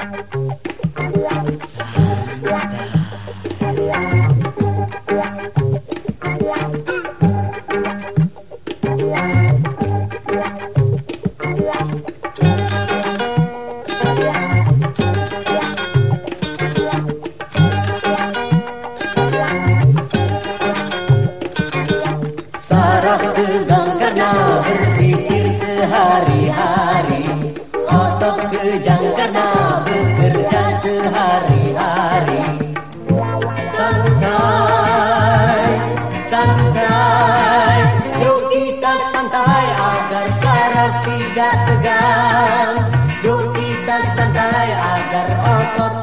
Saraf sehari-hari. Otot kejang karena bekerja sehari-hari. Santai, santai. Yuk kita santai agar saraf tidak tegang. Yuk kita santai agar otot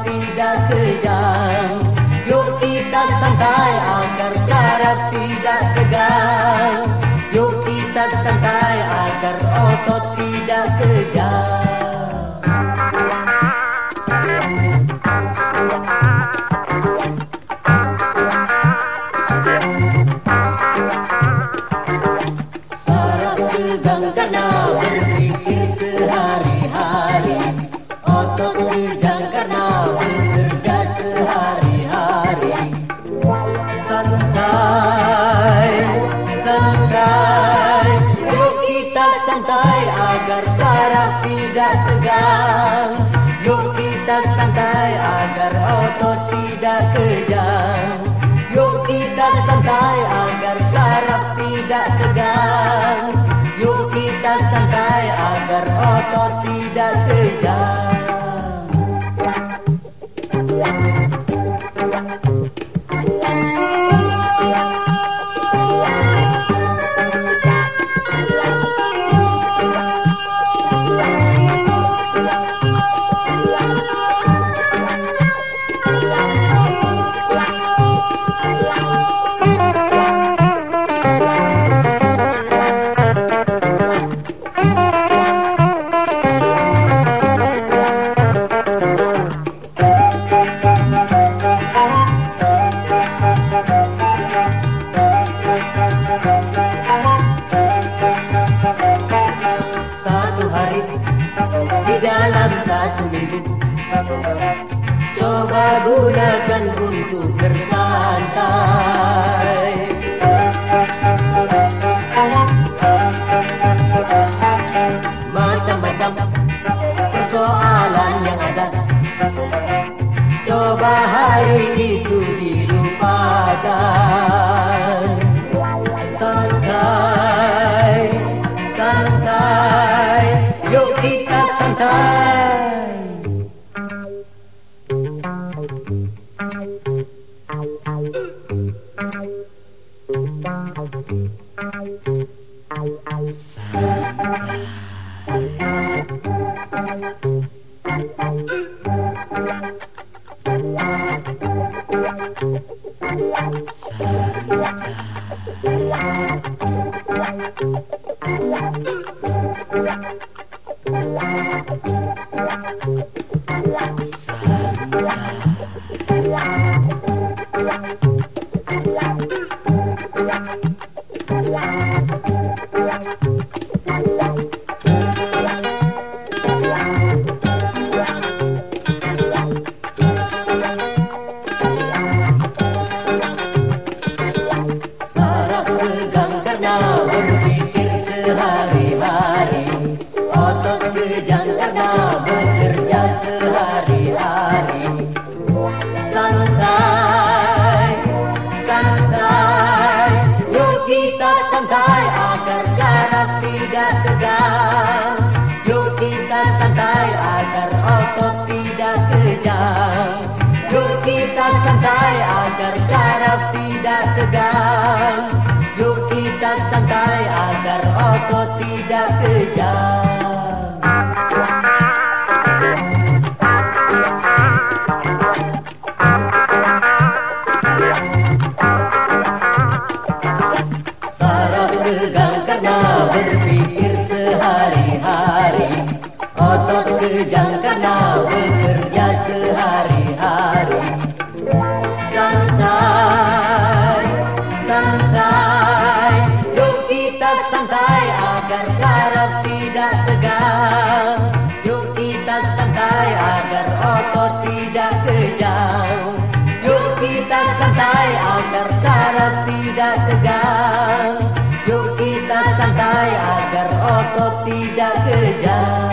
tegang Yuk kita santai agar otot tidak kejang. Yuk kita santai agar saraf tidak tegang. Yuk kita santai agar otot Coba gunakan untuk bersantai. Macam-macam persoalan yang ada. Coba hari itu dilupakan. Santai, santai. Yuk kita santai Sunday. Saraf tegang Yuk kita santai agar otot tidak kejang. Yuk kita santai agar saraf tidak tegang. Yuk kita santai agar otot tidak kejang otot tidak kejang